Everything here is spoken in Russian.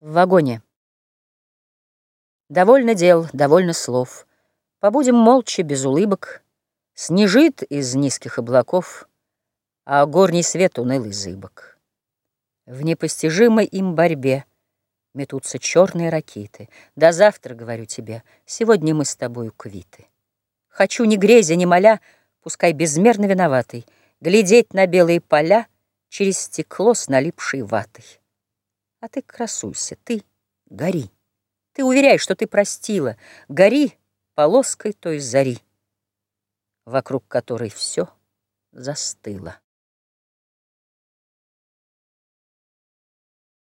В вагоне. Довольно дел, довольно слов. Побудем молча, без улыбок. Снежит из низких облаков, А горний свет унылый зыбок. В непостижимой им борьбе Метутся черные ракиты. До завтра, говорю тебе, Сегодня мы с тобою квиты. Хочу, не грезя, не моля, Пускай безмерно виноватый, Глядеть на белые поля Через стекло с налипшей ватой. А ты красуйся, ты гори. Ты уверяй, что ты простила. Гори полоской той зари, Вокруг которой все застыло.